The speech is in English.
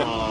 Oh.